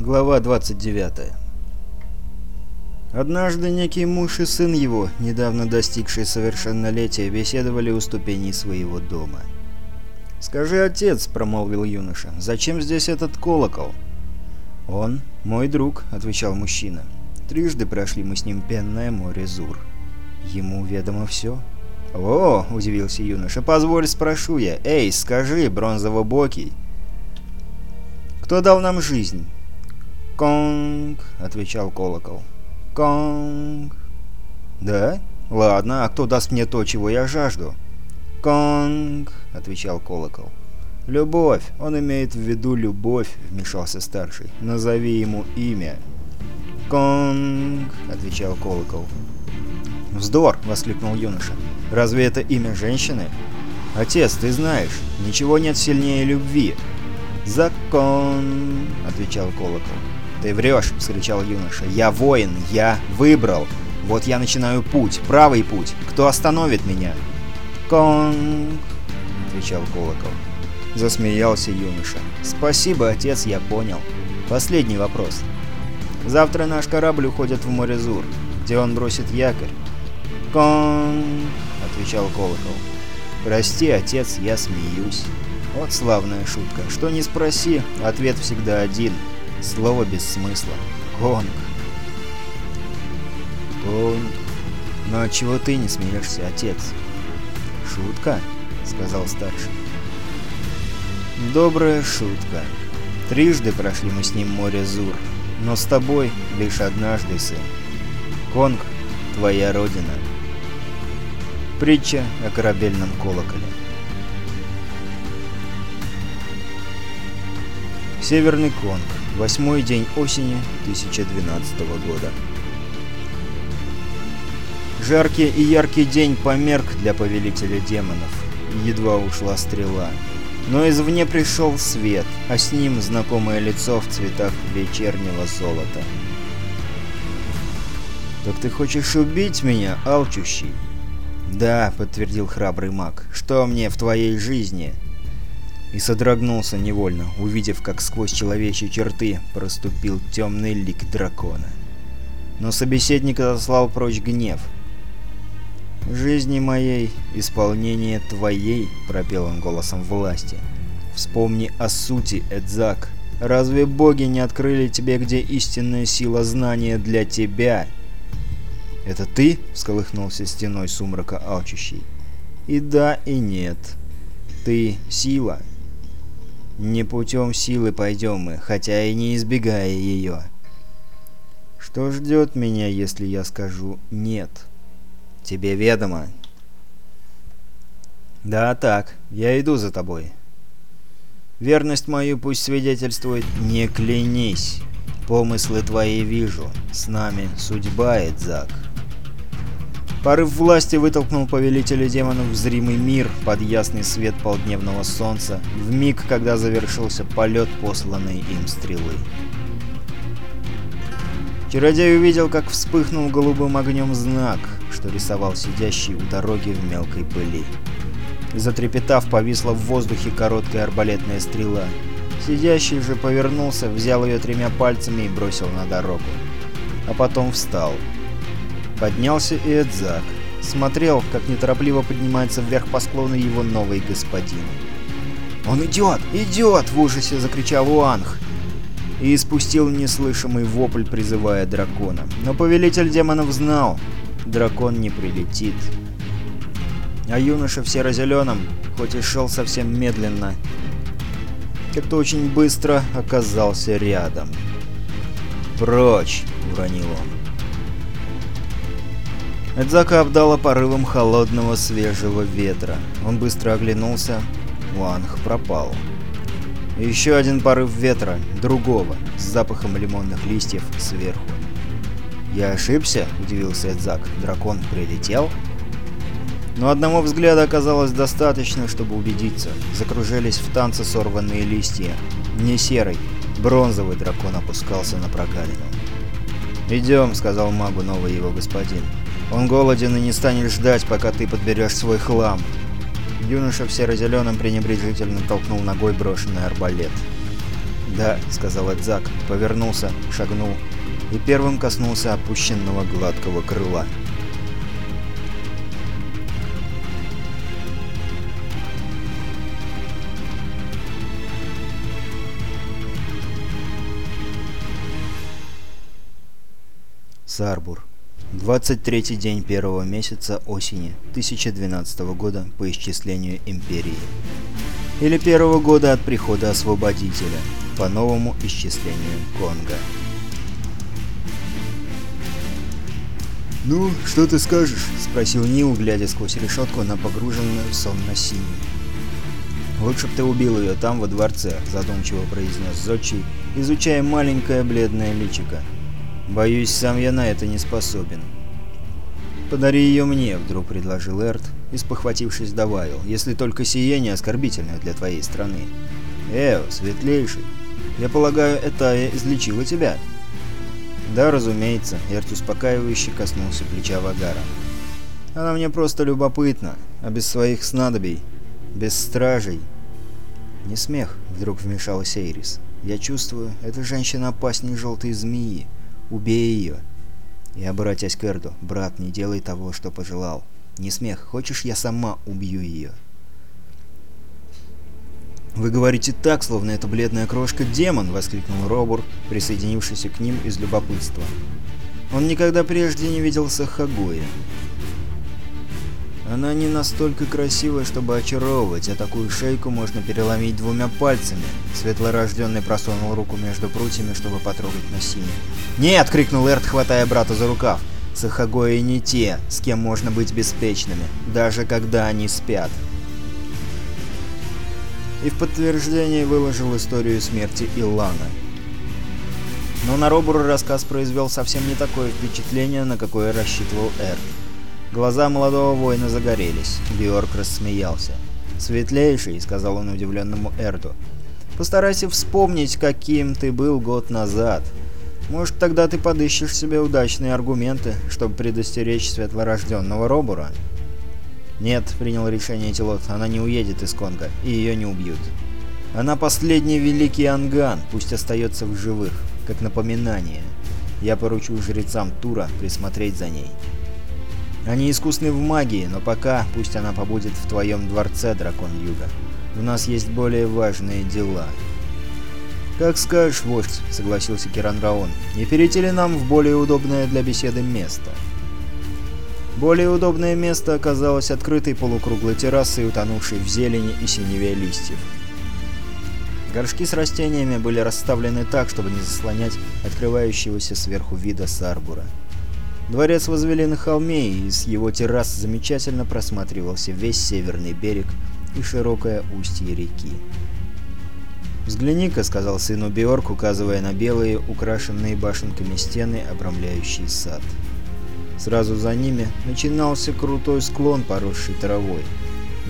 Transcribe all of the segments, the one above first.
Глава 29 Однажды некий муж и сын его, недавно достигшие совершеннолетия, беседовали у ступеней своего дома. «Скажи, отец», — промолвил юноша, — «зачем здесь этот колокол?» «Он мой друг», — отвечал мужчина. «Трижды прошли мы с ним пенное море Зур. Ему ведомо все». «О!» — удивился юноша. «Позволь, спрошу я. Эй, скажи, бронзово-бокий, кто дал нам жизнь?» «Конг!» — отвечал колокол. «Конг!» «Да? Ладно, а кто даст мне то, чего я жажду?» «Конг!» — отвечал колокол. «Любовь! Он имеет в виду любовь!» — вмешался старший. «Назови ему имя!» «Конг!» — отвечал колокол. «Вздор!» — воскликнул юноша. «Разве это имя женщины?» «Отец, ты знаешь, ничего нет сильнее любви!» «Закон!» — отвечал колокол. «Ты врешь!» — вскричал юноша. «Я воин! Я выбрал! Вот я начинаю путь! Правый путь! Кто остановит меня?» «Конг!» — отвечал колокол. Засмеялся юноша. «Спасибо, отец, я понял. Последний вопрос. Завтра наш корабль уходит в море Зур. Где он бросит якорь?» «Конг!» — отвечал колокол. «Прости, отец, я смеюсь». Вот славная шутка. Что не спроси, ответ всегда один. Слово без смысла. Конг. Ну а чего ты не смеешься, отец? Шутка, сказал старший. Добрая шутка. Трижды прошли мы с ним море Зур, но с тобой лишь однажды, сын. Конг — твоя родина. Притча о корабельном колоколе. Северный Конг. Восьмой день осени 2012 года. Жаркий и яркий день померк для повелителя демонов. Едва ушла стрела. Но извне пришел свет, а с ним знакомое лицо в цветах вечернего золота. «Так ты хочешь убить меня, алчущий?» «Да», — подтвердил храбрый маг. «Что мне в твоей жизни?» И содрогнулся невольно, увидев, как сквозь человечьи черты проступил темный лик дракона. Но собеседник отослал прочь гнев. «Жизни моей, исполнение твоей», — пропел он голосом власти. «Вспомни о сути, Эдзак. Разве боги не открыли тебе, где истинная сила знания для тебя?» «Это ты?» — всколыхнулся стеной сумрака алчущий. «И да, и нет. Ты — сила, не путем силы пойдем мы, хотя и не избегая ее. Что ждет меня, если я скажу «нет»? Тебе ведомо. Да, так. Я иду за тобой. Верность мою пусть свидетельствует «не клянись». Помыслы твои вижу. С нами судьба, Эдзак. Порыв власти вытолкнул повелителя демонов в зримый мир под ясный свет полдневного солнца, в миг, когда завершился полет посланной им стрелы. Чародей увидел, как вспыхнул голубым огнем знак, что рисовал сидящий у дороги в мелкой пыли. Затрепетав, повисла в воздухе короткая арбалетная стрела. Сидящий же повернулся, взял ее тремя пальцами и бросил на дорогу. А потом встал. Поднялся и Эдзак. Смотрел, как неторопливо поднимается вверх по склону его новый господин. «Он идет! Идет!» — в ужасе закричал Уанг. И испустил неслышимый вопль, призывая дракона. Но повелитель демонов знал, дракон не прилетит. А юноша в серо-зеленом, хоть и шел совсем медленно, как-то очень быстро оказался рядом. «Прочь!» — уронил он. Эдзака обдало порывом холодного свежего ветра. Он быстро оглянулся. Уанг пропал. еще один порыв ветра, другого, с запахом лимонных листьев сверху. «Я ошибся?» – удивился Эдзак. «Дракон прилетел?» Но одного взгляда оказалось достаточно, чтобы убедиться. Закружились в танце сорванные листья. Не серый, бронзовый дракон опускался на прогалину. «Идем», — сказал магу новый его господин. Он голоден и не станет ждать, пока ты подберешь свой хлам. Юноша в серо-зеленом пренебрежительно толкнул ногой брошенный арбалет. «Да», — сказал Эдзак, повернулся, шагнул и первым коснулся опущенного гладкого крыла. Сарбур. 23 день первого месяца осени 1012 года по исчислению Империи. Или первого года от прихода Освободителя, по новому исчислению Конга. «Ну, что ты скажешь?» — спросил Нил, глядя сквозь решетку на погруженную в сон на. «Лучше б ты убил ее там, во дворце», — задумчиво произнес Зодчий, изучая маленькое бледное личико. Боюсь, сам я на это не способен. «Подари ее мне», — вдруг предложил Эрт, и, спохватившись, добавил, «если только сие не оскорбительно для твоей страны». «Эо, светлейший, я полагаю, это излечило тебя?» «Да, разумеется», — Эрт успокаивающе коснулся плеча Вагара. «Она мне просто любопытна, а без своих снадобий, без стражей...» «Не смех», — вдруг вмешалась Эйрис. «Я чувствую, эта женщина опаснее желтой змеи. Убей ее!» И, обратясь к Эрду, «Брат, не делай того, что пожелал. Не смех, хочешь, я сама убью ее?» «Вы говорите так, словно эта бледная крошка демон!» — воскликнул Робур, присоединившийся к ним из любопытства. Он никогда прежде не видел Сахагоя. Она не настолько красивая, чтобы очаровывать, а такую шейку можно переломить двумя пальцами. Светлорожденный просунул руку между прутьями, чтобы потрогать Насине. «Нет!» — крикнул Эрт, хватая брата за рукав. «Сахагои не те, с кем можно быть беспечными, даже когда они спят». И в подтверждение выложил историю смерти Илана. Но на Робура рассказ произвел совсем не такое впечатление, на какое рассчитывал Эрт. Глаза молодого воина загорелись. Бьорк рассмеялся. «Светлейший», — сказал он удивленному Эрду. «Постарайся вспомнить, каким ты был год назад. Может, тогда ты подыщешь себе удачные аргументы, чтобы предостеречь светлорожденного Робура?» «Нет», — принял решение Тилот, — «она не уедет из Конга, и ее не убьют. Она последний великий анган, пусть остается в живых, как напоминание. Я поручу жрецам Тура присмотреть за ней». Они искусны в магии, но пока пусть она побудет в твоем дворце, дракон Юга. У нас есть более важные дела». «Как скажешь, вождь», — согласился Киран Раон. «Не перейти ли нам в более удобное для беседы место?» Более удобное место оказалось открытой полукруглой террасой, утонувшей в зелени и синеве листьев. Горшки с растениями были расставлены так, чтобы не заслонять открывающегося сверху вида Сарбура. Дворец возвели на холме, и с его террас замечательно просматривался весь северный берег и широкое устье реки. «Взгляни-ка», — сказал сыну Биорк, указывая на белые, украшенные башенками стены, обрамляющие сад. Сразу за ними начинался крутой склон, поросший травой.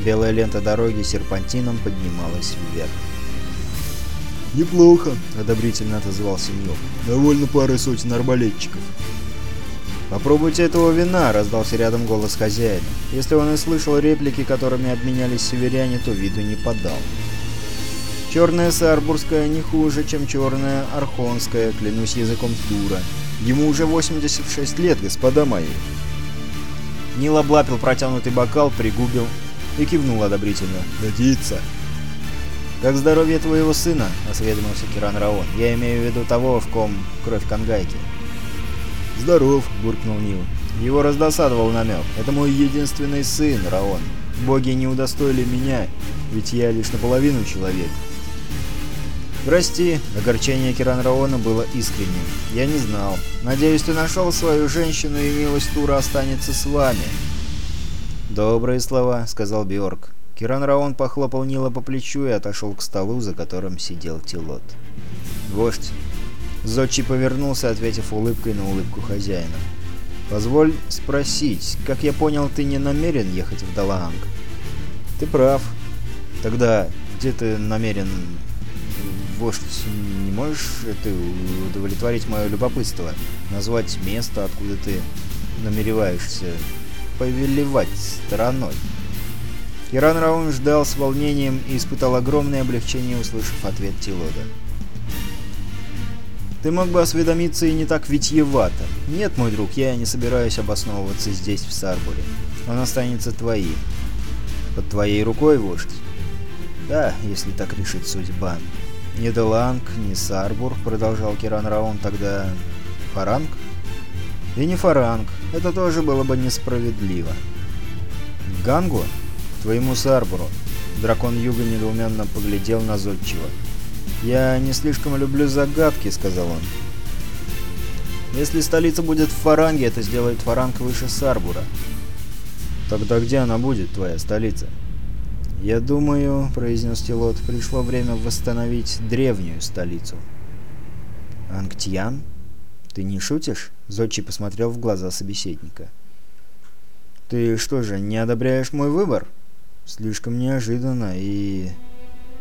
Белая лента дороги серпантином поднималась вверх. «Неплохо», — одобрительно отозвался Нил. «Довольно пары сотен арбалетчиков». «Попробуйте этого вина», — раздался рядом голос хозяина. Если он и слышал реплики, которыми обменялись северяне, то виду не подал. Черная сарбурская не хуже, чем черная архонская, клянусь языком Тура. Ему уже 86 лет, господа мои. Нил облапил протянутый бокал, пригубил и кивнул одобрительно. «Годится». «Как здоровье твоего сына?» — осведомился Киран Раон. «Я имею в виду того, в ком кровь Кангайки». «Здоров», — буркнул Нил. Его раздосадовал намек. «Это мой единственный сын, Раон. Боги не удостоили меня, ведь я лишь наполовину человек». «Прости», — огорчение Киран Раона было искренним. «Я не знал. Надеюсь, ты нашел свою женщину, и милость Тура останется с вами». «Добрые слова», — сказал Бьорк. Киран Раон похлопал Нила по плечу и отошел к столу, за которым сидел Тилот. «Вождь, Зодчий повернулся, ответив улыбкой на улыбку хозяина. «Позволь спросить, как я понял, ты не намерен ехать в Далаанг?» «Ты прав. Тогда где ты намерен... Вождь, не можешь ты удовлетворить мое любопытство? Назвать место, откуда ты намереваешься повелевать стороной?» Иран Раун ждал с волнением и испытал огромное облегчение, услышав ответ Тилода. Ты мог бы осведомиться и не так витьевато. Нет, мой друг, я не собираюсь обосновываться здесь, в Сарбуре. Он останется твоим. Под твоей рукой, вождь? Да, если так решит судьба. Не Деланг, не Сарбур, продолжал Киран Раон, тогда... Фаранг? И не Фаранг. Это тоже было бы несправедливо. Гангу? Твоему Сарбуру. Дракон Юга недоуменно поглядел на Зодчего. «Я не слишком люблю загадки», — сказал он. «Если столица будет в Фаранге, это сделает Фаранг выше Сарбура». «Тогда где она будет, твоя столица?» «Я думаю», — произнес Тилот, — «пришло время восстановить древнюю столицу». «Ангтьян? Ты не шутишь?» — Зодчий посмотрел в глаза собеседника. «Ты что же, не одобряешь мой выбор?» «Слишком неожиданно и...»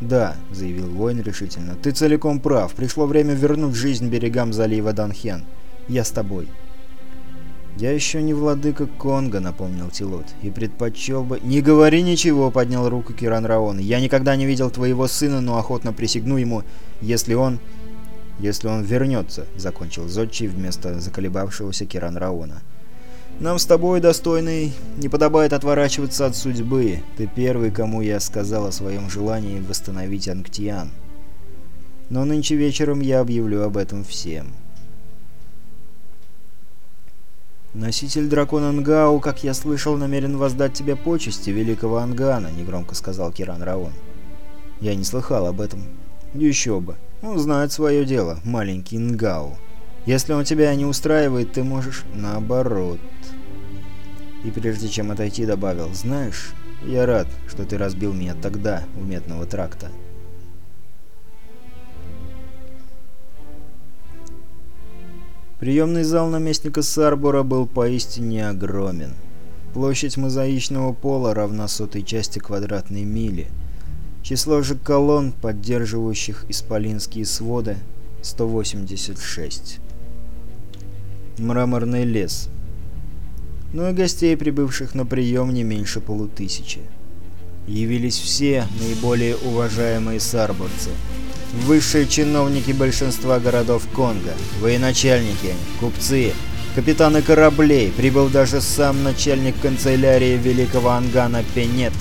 «Да», — заявил воин решительно, — «ты целиком прав. Пришло время вернуть жизнь берегам залива Данхен. Я с тобой». «Я еще не владыка Конга», — напомнил Тилот, — «и предпочел бы...» «Не говори ничего», — поднял руку Киран Раон. «Я никогда не видел твоего сына, но охотно присягну ему, если он...» «Если он вернется», — закончил Зодчий вместо заколебавшегося Киран Раона. Нам с тобой, достойный, не подобает отворачиваться от судьбы. Ты первый, кому я сказал о своем желании восстановить Анктиан. Но нынче вечером я объявлю об этом всем. «Носитель дракона Нгау, как я слышал, намерен воздать тебе почести великого Ангана», — негромко сказал Киран Раон. «Я не слыхал об этом». «Еще бы. Он знает свое дело, маленький Нгау». Если он тебя не устраивает, ты можешь наоборот. И прежде чем отойти, добавил, знаешь, я рад, что ты разбил меня тогда у медного тракта. Приемный зал наместника Сарбора был поистине огромен. Площадь мозаичного пола равна сотой части квадратной мили. Число же колонн, поддерживающих исполинские своды, 186 мраморный лес. Ну и гостей, прибывших на прием, не меньше полутысячи. Явились все наиболее уважаемые сарборцы. Высшие чиновники большинства городов Конго, военачальники, купцы, капитаны кораблей, прибыл даже сам начальник канцелярии великого Ангана Пенет.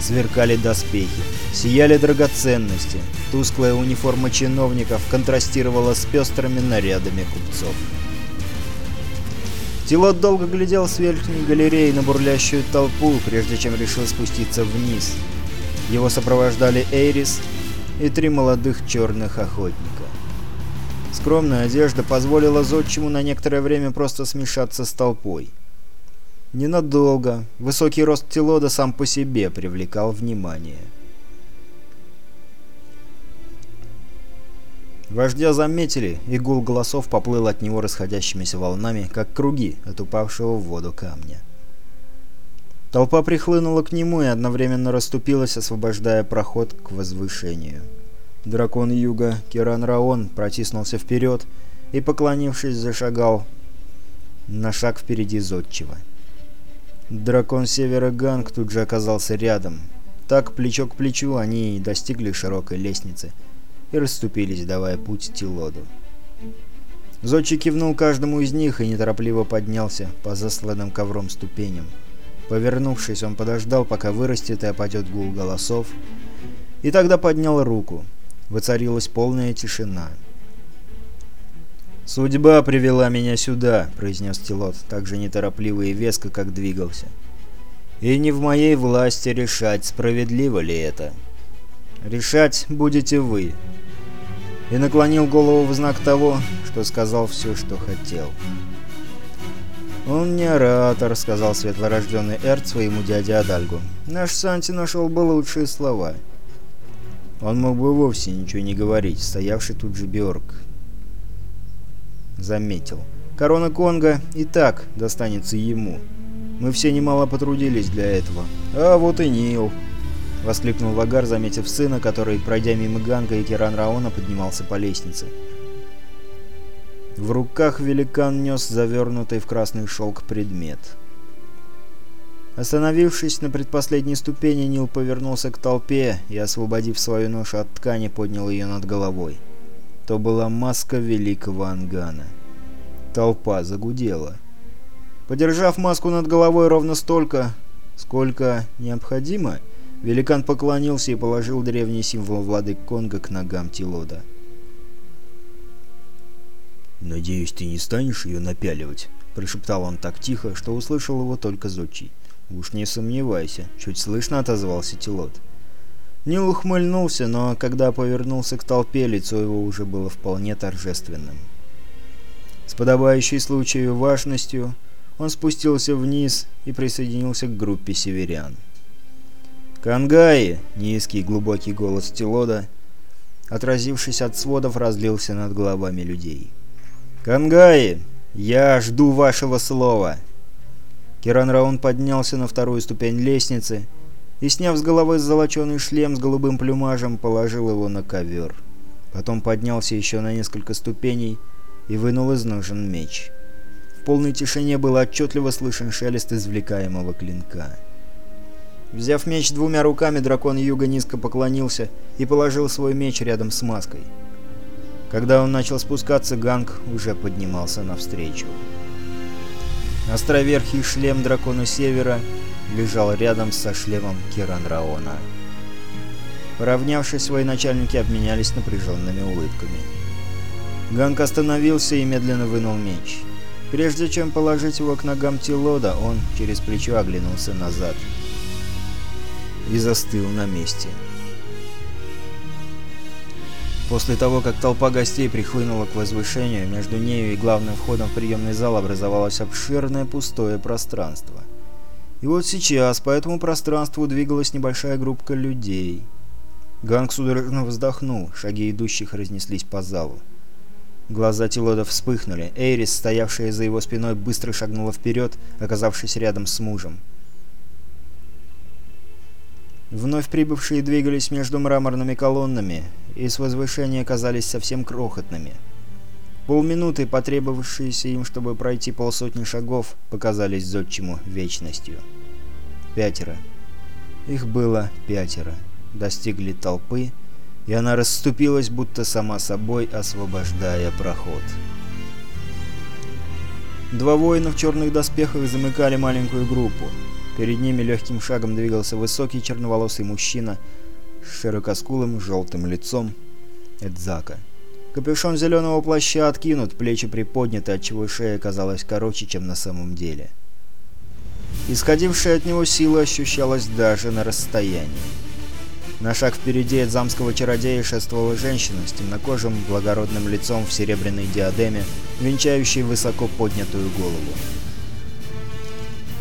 Сверкали доспехи, сияли драгоценности, тусклая униформа чиновников контрастировала с пестрыми нарядами купцов. Тилот долго глядел с верхней галереи на бурлящую толпу, прежде чем решил спуститься вниз. Его сопровождали Эйрис и три молодых черных охотника. Скромная одежда позволила Зодчему на некоторое время просто смешаться с толпой. Ненадолго. Высокий рост Тилода сам по себе привлекал внимание. Вождя заметили, и гул голосов поплыл от него расходящимися волнами, как круги от упавшего в воду камня. Толпа прихлынула к нему и одновременно расступилась, освобождая проход к возвышению. Дракон Юга Киран Раон протиснулся вперед и, поклонившись, зашагал на шаг впереди Зодчего. Дракон Севера Ганг тут же оказался рядом. Так, плечо к плечу, они и достигли широкой лестницы — и расступились, давая путь Тилоду. Зодчий кивнул каждому из них и неторопливо поднялся по засланным ковром ступеням. Повернувшись, он подождал, пока вырастет и опадет гул голосов, и тогда поднял руку. Воцарилась полная тишина. «Судьба привела меня сюда», — произнес Тилот, так же неторопливо и веско, как двигался. «И не в моей власти решать, справедливо ли это. Решать будете вы, и наклонил голову в знак того, что сказал все, что хотел. «Он не оратор», — сказал светлорожденный Эрт своему дяде Адальгу. «Наш Санти нашел бы лучшие слова». Он мог бы вовсе ничего не говорить, стоявший тут же Бьорк. Заметил. Корона Конга и так достанется ему. Мы все немало потрудились для этого. А вот и Нил. — воскликнул Вагар, заметив сына, который, пройдя мимо Ганга и Киран Раона, поднимался по лестнице. В руках великан нес завернутый в красный шелк предмет. Остановившись на предпоследней ступени, Нил повернулся к толпе и, освободив свою ношу от ткани, поднял ее над головой. то была маска великого Ангана. Толпа загудела. Подержав маску над головой ровно столько, сколько необходимо, великан поклонился и положил древний символ владык Конга к ногам Тилода. «Надеюсь, ты не станешь ее напяливать?» — прошептал он так тихо, что услышал его только Зодчий. «Уж не сомневайся», — чуть слышно отозвался Тилот. Нил ухмыльнулся, но когда повернулся к толпе, лицо его уже было вполне торжественным. С подобающей случаю важностью он спустился вниз и присоединился к группе северян. «Кангаи!» — низкий глубокий голос Тилода, отразившись от сводов, разлился над головами людей. «Кангаи! Я жду вашего слова!» Киран Раун поднялся на вторую ступень лестницы и, сняв с головы золоченый шлем с голубым плюмажем, положил его на ковер. Потом поднялся еще на несколько ступеней и вынул из ножен меч. В полной тишине было отчетливо слышен шелест извлекаемого клинка. Взяв меч двумя руками, дракон Юга низко поклонился и положил свой меч рядом с маской. Когда он начал спускаться, Ганг уже поднимался навстречу. Островерхий шлем дракона Севера лежал рядом со шлемом Киран Раона. Поравнявшись, военачальники обменялись напряженными улыбками. Ганг остановился и медленно вынул меч. Прежде чем положить его к ногам Тилода, он через плечо оглянулся назад и застыл на месте. После того, как толпа гостей прихлынула к возвышению, между нею и главным входом в приемный зал образовалось обширное пустое пространство. И вот сейчас по этому пространству двигалась небольшая группка людей. Ганг судорожно вздохнул, шаги идущих разнеслись по залу. Глаза Тилода вспыхнули. Эйрис, стоявшая за его спиной, быстро шагнула вперед, оказавшись рядом с мужем. Вновь прибывшие двигались между мраморными колоннами, и с возвышения казались совсем крохотными. Полминуты, потребовавшиеся им, чтобы пройти полсотни шагов, показались зодчему вечностью. Пятеро. Их было пятеро. Достигли толпы, и она расступилась, будто сама собой, освобождая проход. Два воина в черных доспехах замыкали маленькую группу. Перед ними легким шагом двигался высокий черноволосый мужчина с широкоскулым желтым лицом Эдзака. Капюшон зеленого плаща откинут, плечи приподняты, отчего шея казалась короче, чем на самом деле. Исходившая от него сила ощущалась даже на расстоянии. На шаг впереди от замского чародея шествовала женщина с темнокожим благородным лицом в серебряной диадеме, венчающей высоко поднятую голову.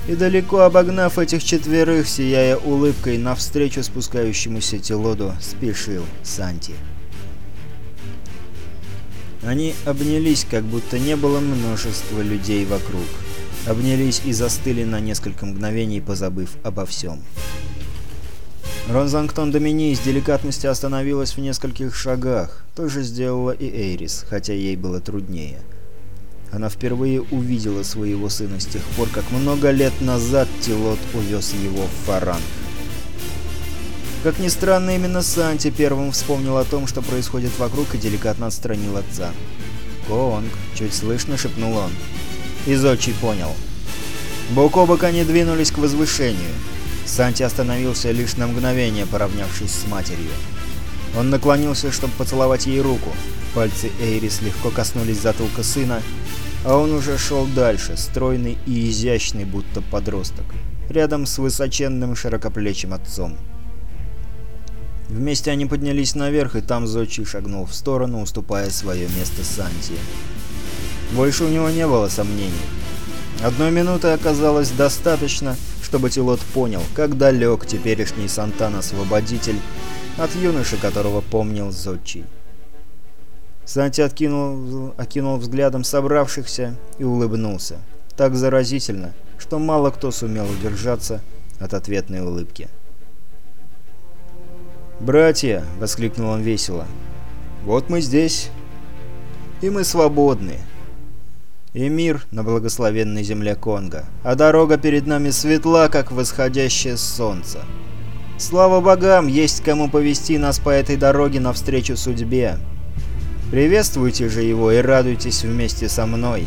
И далеко обогнав этих четверых, сияя улыбкой навстречу спускающемуся Телоду, спешил Санти. Они обнялись, как будто не было множества людей вокруг. Обнялись и застыли на несколько мгновений, позабыв обо всем. Ронзангтон Домини с деликатностью остановилась в нескольких шагах. То же сделала и Эйрис, хотя ей было труднее. — она впервые увидела своего сына с тех пор, как много лет назад Тилот увез его в Фаран. Как ни странно, именно Санти первым вспомнил о том, что происходит вокруг, и деликатно отстранил отца. «Конг!» — чуть слышно шепнул он. Изочи понял. Бок о бок они двинулись к возвышению. Санти остановился лишь на мгновение, поравнявшись с матерью. Он наклонился, чтобы поцеловать ей руку. Пальцы Эйрис легко коснулись затылка сына, а он уже шел дальше, стройный и изящный, будто подросток, рядом с высоченным широкоплечим отцом. Вместе они поднялись наверх, и там Зодчий шагнул в сторону, уступая свое место Санти. Больше у него не было сомнений. Одной минуты оказалось достаточно, чтобы Тилот понял, как далек теперешний Сантан-освободитель от юноши, которого помнил Зодчий. Санти откинул, окинул взглядом собравшихся и улыбнулся. Так заразительно, что мало кто сумел удержаться от ответной улыбки. «Братья!» — воскликнул он весело. «Вот мы здесь, и мы свободны. И мир на благословенной земле Конго, а дорога перед нами светла, как восходящее солнце. Слава богам, есть кому повести нас по этой дороге навстречу судьбе». Приветствуйте же его и радуйтесь вместе со мной!»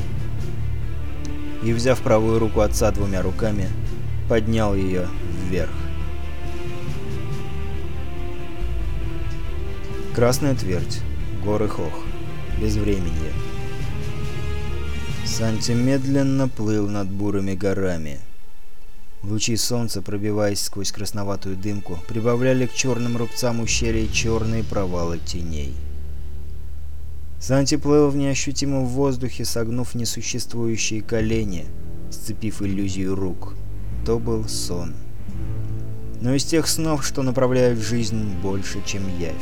И, взяв правую руку отца двумя руками, поднял ее вверх. Красная твердь. Горы Хох. Безвременье. Санти медленно плыл над бурыми горами. Лучи солнца, пробиваясь сквозь красноватую дымку, прибавляли к черным рубцам ущелья черные провалы теней. Санти плыл в неощутимом воздухе, согнув несуществующие колени, сцепив иллюзию рук. То был сон. Но из тех снов, что направляют жизнь больше, чем явь.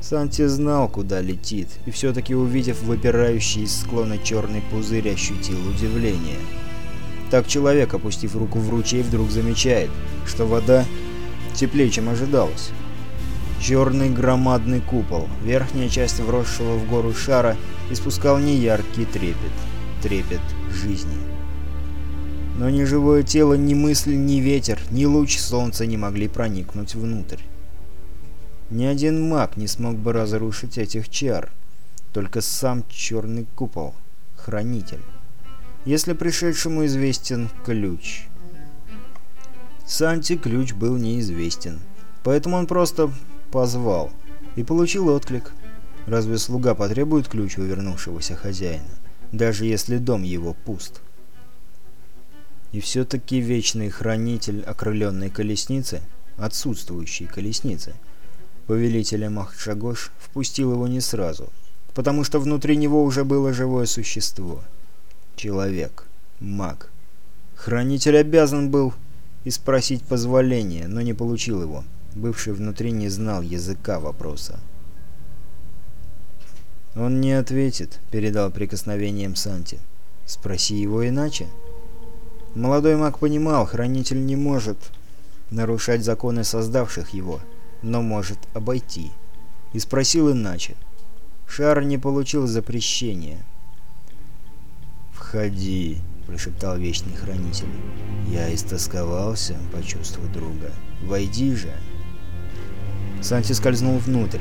Санти знал, куда летит, и все-таки, увидев выпирающий из склона черный пузырь, ощутил удивление. Так человек, опустив руку в ручей, вдруг замечает, что вода теплее, чем ожидалось. Черный громадный купол, верхняя часть вросшего в гору шара, испускал неяркий трепет, трепет жизни. Но ни живое тело, ни мысль, ни ветер, ни луч солнца не могли проникнуть внутрь. Ни один маг не смог бы разрушить этих чар. Только сам черный купол. Хранитель. Если пришедшему известен ключ. Санти ключ был неизвестен. Поэтому он просто позвал. И получил отклик. Разве слуга потребует ключ у вернувшегося хозяина? Даже если дом его пуст. И все-таки вечный хранитель окрыленной колесницы, отсутствующей колесницы, Повелителя Махшагош впустил его не сразу, потому что внутри него уже было живое существо. Человек. Маг. Хранитель обязан был и спросить позволения, но не получил его. Бывший внутри не знал языка вопроса. «Он не ответит», — передал прикосновением Санти. «Спроси его иначе». Молодой маг понимал, хранитель не может нарушать законы создавших его — но может обойти. И спросил иначе. Шар не получил запрещения. «Входи», — прошептал Вечный Хранитель. «Я истосковался по чувству друга. Войди же». Санти скользнул внутрь.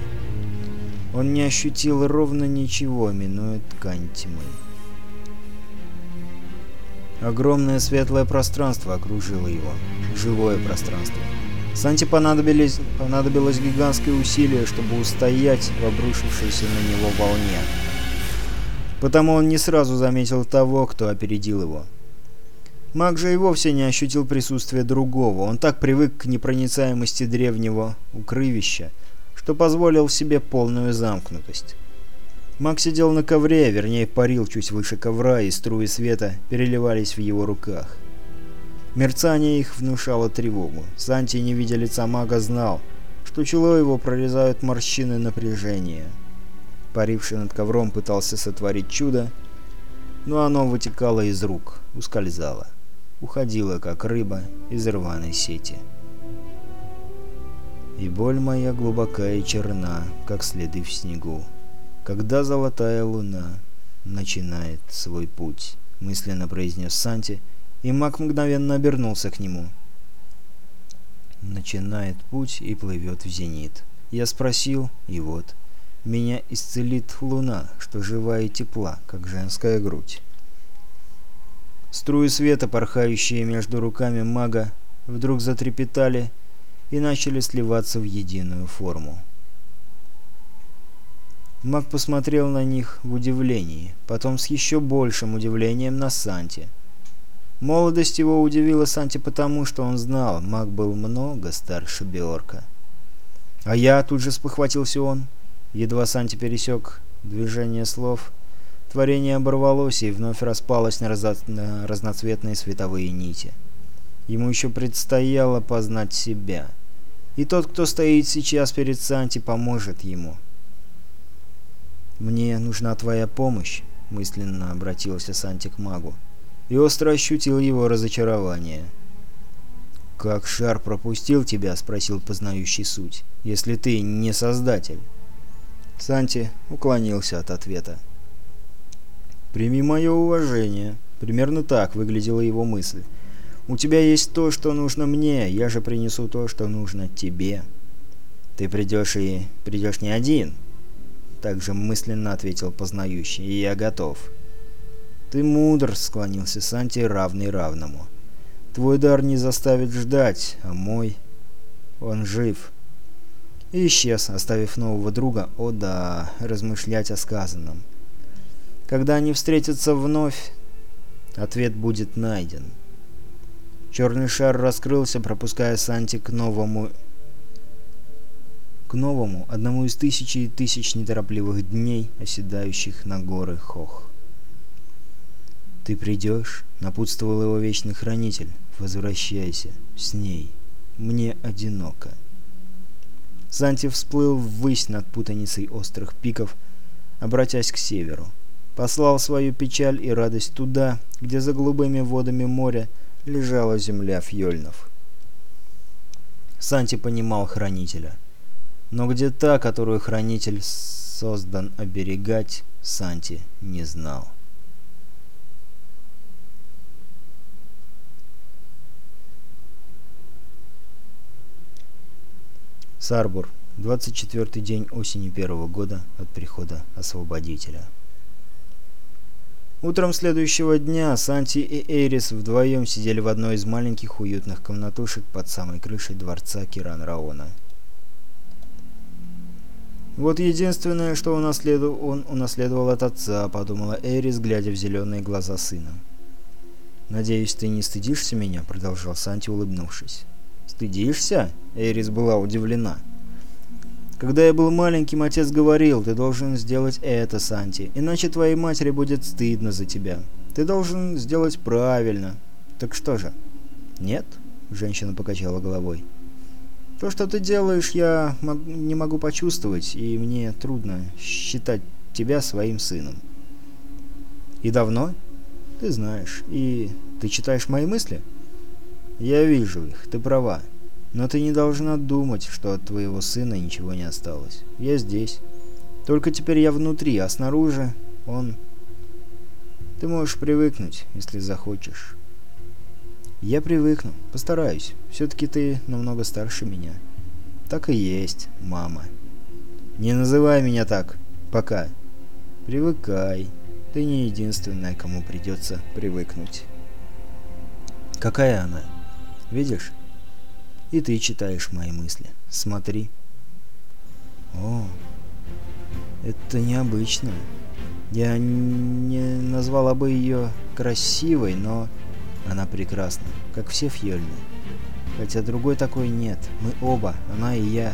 Он не ощутил ровно ничего, минуя ткань тьмы. Огромное светлое пространство окружило его. Живое пространство. Санти понадобились, понадобилось гигантское усилие, чтобы устоять в обрушившейся на него волне. Потому он не сразу заметил того, кто опередил его. Маг же и вовсе не ощутил присутствия другого. Он так привык к непроницаемости древнего укрывища, что позволил себе полную замкнутость. Маг сидел на ковре, вернее парил чуть выше ковра, и струи света переливались в его руках. Мерцание их внушало тревогу. Санти, не видя лица мага, знал, что чело его прорезают морщины напряжения. Паривший над ковром пытался сотворить чудо, но оно вытекало из рук, ускользало. Уходило, как рыба из рваной сети. И боль моя глубока и черна, как следы в снегу. Когда золотая луна начинает свой путь, мысленно произнес Санти, — и маг мгновенно обернулся к нему. Начинает путь и плывет в зенит. Я спросил, и вот. Меня исцелит луна, что живая и тепла, как женская грудь. Струи света, порхающие между руками мага, вдруг затрепетали и начали сливаться в единую форму. Маг посмотрел на них в удивлении, потом с еще большим удивлением на Санте. Молодость его удивила Санти потому, что он знал, маг был много старше Биорка. А я тут же спохватился он. Едва Санти пересек движение слов, творение оборвалось и вновь распалось на, разо... на разноцветные световые нити. Ему еще предстояло познать себя. И тот, кто стоит сейчас перед Санти, поможет ему. «Мне нужна твоя помощь», — мысленно обратился Санти к магу и остро ощутил его разочарование. «Как шар пропустил тебя?» — спросил познающий суть. «Если ты не создатель». Санти уклонился от ответа. «Прими мое уважение». Примерно так выглядела его мысль. «У тебя есть то, что нужно мне, я же принесу то, что нужно тебе». «Ты придешь и придешь не один». — также мысленно ответил познающий, — «и я готов». «Ты мудр», — склонился Санти, равный равному. «Твой дар не заставит ждать, а мой...» «Он жив». И исчез, оставив нового друга, о да, размышлять о сказанном. Когда они встретятся вновь, ответ будет найден. Черный шар раскрылся, пропуская Санти к новому... К новому, одному из тысячи и тысяч неторопливых дней, оседающих на горы Хох. «Ты придешь?» — напутствовал его Вечный Хранитель. «Возвращайся. С ней. Мне одиноко». Санти всплыл ввысь над путаницей острых пиков, обратясь к северу. Послал свою печаль и радость туда, где за голубыми водами моря лежала земля фьёльнов. Санти понимал Хранителя. Но где та, которую Хранитель создан оберегать, Санти не знал. Сарбур. 24 день осени первого года от прихода Освободителя. Утром следующего дня Санти и Эрис вдвоем сидели в одной из маленьких уютных комнатушек под самой крышей дворца Киран Раона. «Вот единственное, что унаследов... он унаследовал от отца», — подумала Эрис, глядя в зеленые глаза сына. «Надеюсь, ты не стыдишься меня?» — продолжал Санти, улыбнувшись. «Стыдишься?» — Эрис была удивлена. Когда я был маленьким, отец говорил, ты должен сделать это, Санти, иначе твоей матери будет стыдно за тебя. Ты должен сделать правильно. Так что же? Нет? Женщина покачала головой. То, что ты делаешь, я не могу почувствовать, и мне трудно считать тебя своим сыном. И давно? Ты знаешь. И ты читаешь мои мысли? Я вижу их, ты права. Но ты не должна думать, что от твоего сына ничего не осталось. Я здесь. Только теперь я внутри, а снаружи он... Ты можешь привыкнуть, если захочешь. Я привыкну. Постараюсь. Все-таки ты намного старше меня. Так и есть, мама. Не называй меня так. Пока. Привыкай. Ты не единственная, кому придется привыкнуть. Какая она? Видишь? И ты читаешь мои мысли. Смотри. О, это необычно. Я не назвала бы ее красивой, но она прекрасна, как все фьёльны. Хотя другой такой нет. Мы оба, она и я,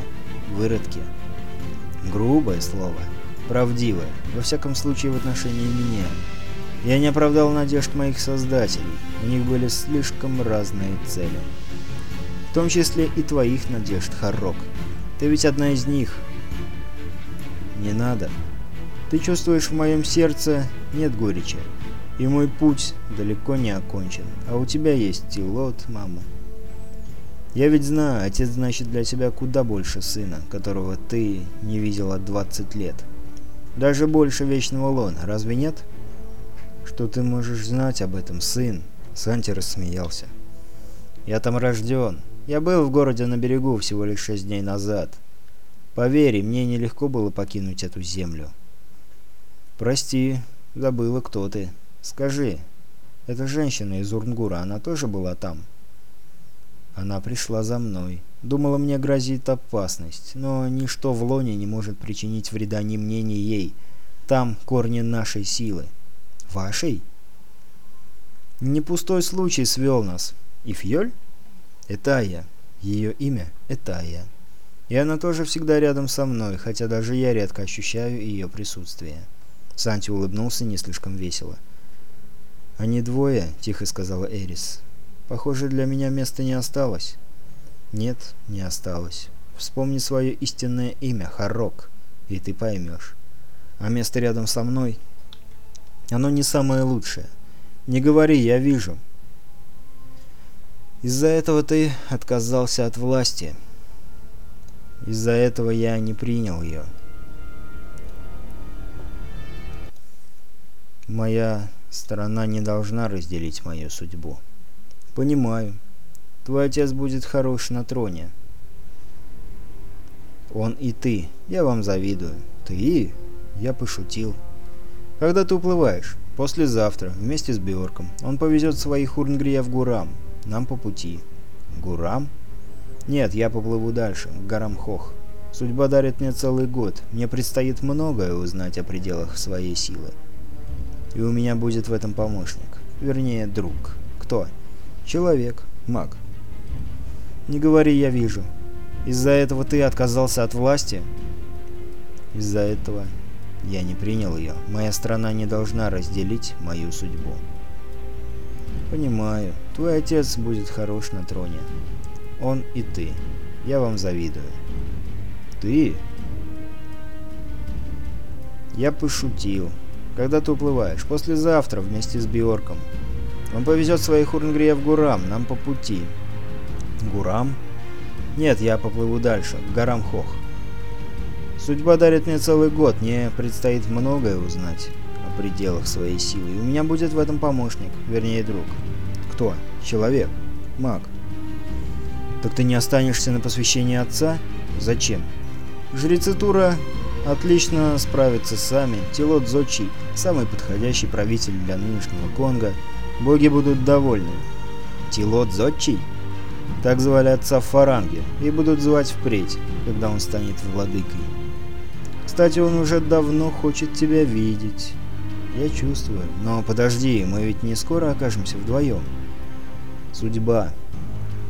выродки. Грубое слово. Правдивое. Во всяком случае в отношении меня. Я не оправдал надежд моих создателей. У них были слишком разные цели. В том числе и твоих надежд, Харрок. Ты ведь одна из них. Не надо. Ты чувствуешь в моем сердце нет горечи. И мой путь далеко не окончен. А у тебя есть Тилот, мама. Я ведь знаю, отец значит для тебя куда больше сына, которого ты не видела 20 лет. Даже больше Вечного Лона, разве нет? Что ты можешь знать об этом, сын? Санти рассмеялся. Я там рожден. Я был в городе на берегу всего лишь шесть дней назад. Поверь, мне нелегко было покинуть эту землю. Прости, забыла, кто ты. Скажи, эта женщина из Урмгура, она тоже была там? Она пришла за мной. Думала, мне грозит опасность, но ничто в лоне не может причинить вреда ни мне, ни ей. Там корни нашей силы. Вашей? Не пустой случай свел нас. И Фьёль? Этая. Ее имя Этая. И она тоже всегда рядом со мной, хотя даже я редко ощущаю ее присутствие. Санти улыбнулся не слишком весело. «Они двое», — тихо сказала Эрис. «Похоже, для меня места не осталось». «Нет, не осталось. Вспомни свое истинное имя, Харрок, и ты поймешь. А место рядом со мной, оно не самое лучшее. Не говори, я вижу. Из-за этого ты отказался от власти. Из-за этого я не принял ее. Моя сторона не должна разделить мою судьбу. Понимаю. Твой отец будет хорош на троне. Он и ты. Я вам завидую. Ты? Я пошутил. Когда ты уплываешь? Послезавтра, вместе с Бьорком. Он повезет своих Хурнгрия в Гурам. Нам по пути. Гурам? Нет, я поплыву дальше, к горам Хох. Судьба дарит мне целый год. Мне предстоит многое узнать о пределах своей силы. И у меня будет в этом помощник. Вернее, друг. Кто? Человек. Маг. Не говори, я вижу. Из-за этого ты отказался от власти? Из-за этого я не принял ее. Моя страна не должна разделить мою судьбу. Понимаю. Твой отец будет хорош на троне. Он и ты. Я вам завидую. Ты? Я пошутил. Когда ты уплываешь? Послезавтра вместе с Биорком. Он повезет своих Урнгрия в Гурам, нам по пути. Гурам? Нет, я поплыву дальше, к горам Хох. Судьба дарит мне целый год, мне предстоит многое узнать о пределах своей силы, и у меня будет в этом помощник, вернее друг. Кто? Человек. Маг. Так ты не останешься на посвящении отца? Зачем? Жрецы Тура отлично справятся сами. Тилот Зодчий – самый подходящий правитель для нынешнего Конга. Боги будут довольны. Тилот Зодчий? Так звали отца в Фаранге, и будут звать впредь, когда он станет владыкой. Кстати, он уже давно хочет тебя видеть. Я чувствую. Но подожди, мы ведь не скоро окажемся вдвоем. Судьба.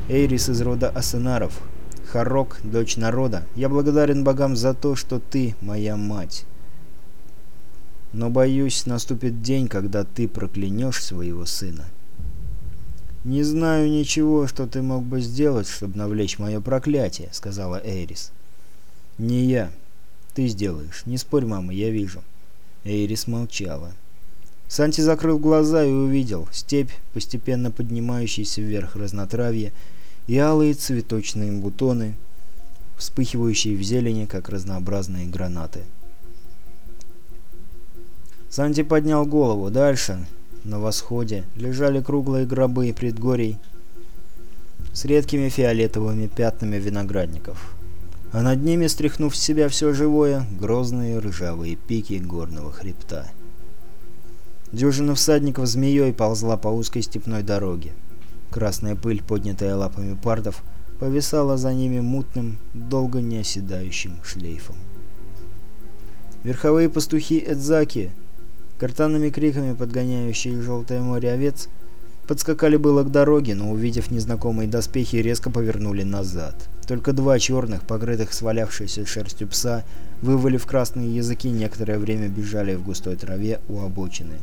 Эйрис из рода Асенаров. Харок, дочь народа. Я благодарен богам за то, что ты моя мать. Но боюсь, наступит день, когда ты проклянешь своего сына. «Не знаю ничего, что ты мог бы сделать, чтобы навлечь мое проклятие», — сказала Эйрис. «Не я. Ты сделаешь. Не спорь, мама, я вижу». Эйрис молчала. Санти закрыл глаза и увидел степь, постепенно поднимающийся вверх разнотравье, и алые цветочные бутоны, вспыхивающие в зелени, как разнообразные гранаты. Санти поднял голову. Дальше, на восходе лежали круглые гробы предгорий с редкими фиолетовыми пятнами виноградников. А над ними, стряхнув с себя все живое, грозные ржавые пики горного хребта. Дюжина всадников змеей ползла по узкой степной дороге. Красная пыль, поднятая лапами пардов, повисала за ними мутным, долго не оседающим шлейфом. Верховые пастухи Эдзаки Картанными криками подгоняющие желтое море овец подскакали было к дороге, но, увидев незнакомые доспехи, резко повернули назад. Только два черных, покрытых свалявшейся шерстью пса, вывалив красные языки, некоторое время бежали в густой траве у обочины.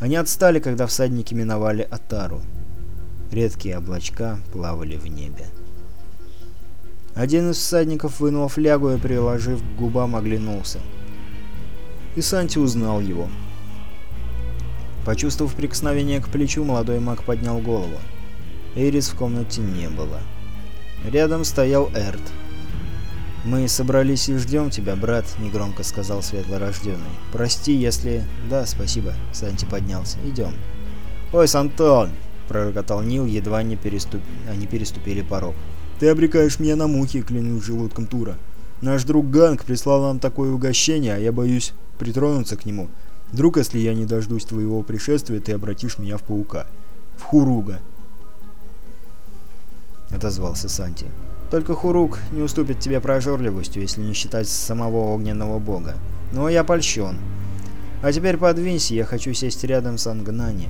Они отстали, когда всадники миновали Атару. Редкие облачка плавали в небе. Один из всадников вынул флягу и, приложив к губам, оглянулся и Санти узнал его. Почувствовав прикосновение к плечу, молодой маг поднял голову. Эрис в комнате не было. Рядом стоял Эрт. «Мы собрались и ждем тебя, брат», — негромко сказал светлорожденный. «Прости, если...» «Да, спасибо», — Санти поднялся. «Идем». «Ой, Сантон!» — пророкотал Нил, едва не переступ... они переступили порог. «Ты обрекаешь меня на мухи, клянусь желудком Тура. Наш друг Ганг прислал нам такое угощение, а я боюсь притронуться к нему. Вдруг, если я не дождусь твоего пришествия, ты обратишь меня в паука. В Хуруга. Отозвался Санти. Только Хурук не уступит тебе прожорливостью, если не считать самого огненного бога. Но я польщен. А теперь подвинься, я хочу сесть рядом с Ангнани.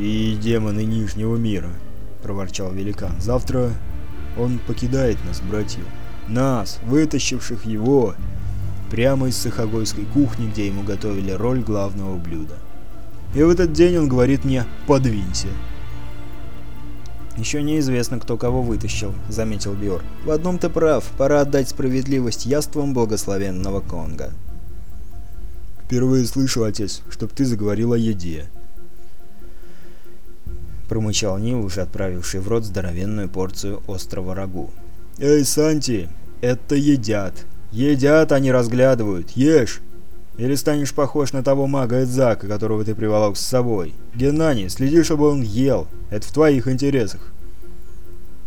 «И демоны Нижнего мира», — проворчал великан. «Завтра он покидает нас, братья. Нас, вытащивших его, прямо из сахагойской кухни, где ему готовили роль главного блюда. И в этот день он говорит мне «подвинься». «Еще неизвестно, кто кого вытащил», — заметил Биор. «В одном ты прав, пора отдать справедливость яствам благословенного Конга». «Впервые слышу, отец, чтоб ты заговорил о еде», — промычал Нил, уже отправивший в рот здоровенную порцию острого рагу. «Эй, Санти, это едят. Едят, не разглядывают. Ешь! Или станешь похож на того мага Эдзака, которого ты приволок с собой. Геннани, следи, чтобы он ел. Это в твоих интересах.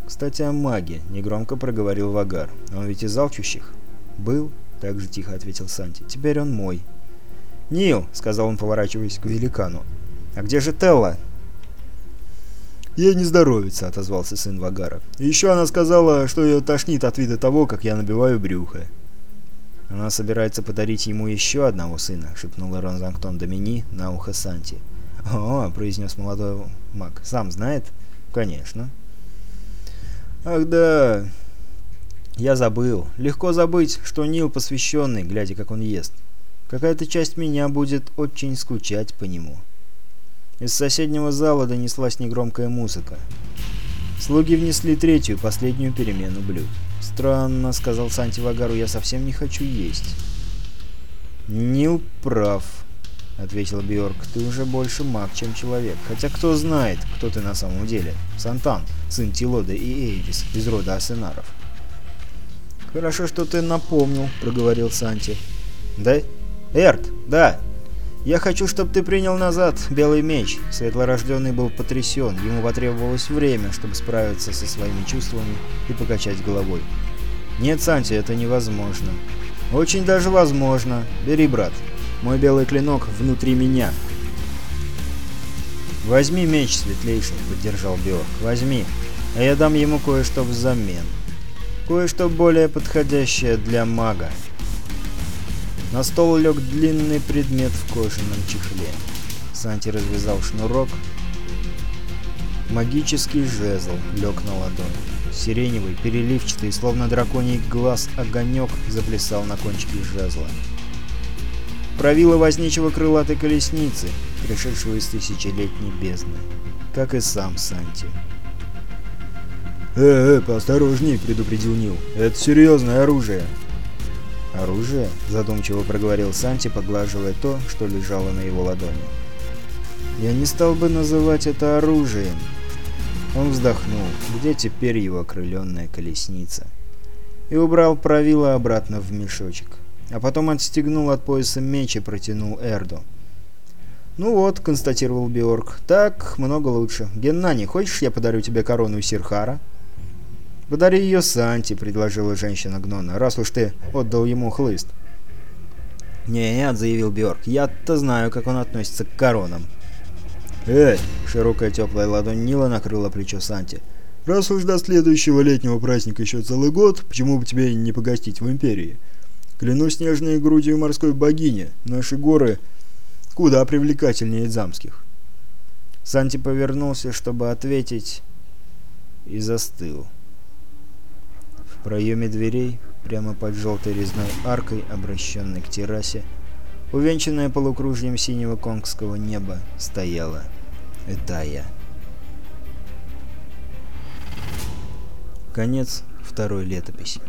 Кстати, о маге, негромко проговорил Вагар. Он ведь из алчущих? Был? — так же тихо ответил Санти. «Теперь он мой». «Нил», — сказал он, поворачиваясь к великану. «А где же Телла?» «Ей не здоровится», — отозвался сын Вагара. «И еще она сказала, что ее тошнит от вида того, как я набиваю брюхо». «Она собирается подарить ему еще одного сына», — шепнул Ронзангтон Домини на ухо Санти. «О», — произнес молодой маг, — «сам знает?» «Конечно». «Ах да, я забыл. Легко забыть, что Нил посвященный, глядя, как он ест. Какая-то часть меня будет очень скучать по нему». Из соседнего зала донеслась негромкая музыка. Слуги внесли третью, последнюю перемену блюд. «Странно», — сказал Санти Вагару, — «я совсем не хочу есть». «Нил прав», — ответил Бьорк. «Ты уже больше маг, чем человек. Хотя кто знает, кто ты на самом деле. Сантан, сын Тилода и Эйрис, из рода Асенаров». «Хорошо, что ты напомнил», — проговорил Санти. «Да? Эрт, да. Я хочу, чтобы ты принял назад белый меч». Светлорожденный был потрясен. Ему потребовалось время, чтобы справиться со своими чувствами и покачать головой. «Нет, Санти, это невозможно». «Очень даже возможно. Бери, брат. Мой белый клинок внутри меня». «Возьми меч, светлейший», — поддержал Биорг. «Возьми, а я дам ему кое-что взамен. Кое-что более подходящее для мага». На стол лег длинный предмет в кожаном чехле. Санти развязал шнурок. Магический жезл лег на ладонь. Сиреневый, переливчатый, словно драконий глаз огонек заплясал на кончике жезла. Правила возничего крылатой колесницы, пришедшего из тысячелетней бездны. Как и сам Санти. «Э-э, поосторожней», — предупредил Нил. «Это серьезное оружие». «Оружие?» — задумчиво проговорил Санти, поглаживая то, что лежало на его ладони. «Я не стал бы называть это оружием». Он вздохнул, где теперь его окрыленная колесница, и убрал правило обратно в мешочек. А потом отстегнул от пояса меч и протянул Эрду. «Ну вот», — констатировал Биорг, — «так много лучше. Геннани, хочешь, я подарю тебе корону Сирхара?» «Подари ее Санти», — предложила женщина Гнона, — «раз уж ты отдал ему хлыст». «Нет», — заявил Бьорк, — «я-то знаю, как он относится к коронам». «Эй!» — широкая теплая ладонь Нила накрыла плечо Санти. «Раз уж до следующего летнего праздника еще целый год, почему бы тебе не погостить в Империи? Клянусь нежной грудью морской богини, наши горы куда привлекательнее замских». Санти повернулся, чтобы ответить, и застыл. В проеме дверей, прямо под желтой резной аркой, обращенной к террасе, увенчанная полукружьем синего конгского неба, стояла Этая. Конец второй летописи.